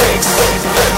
face, face, face.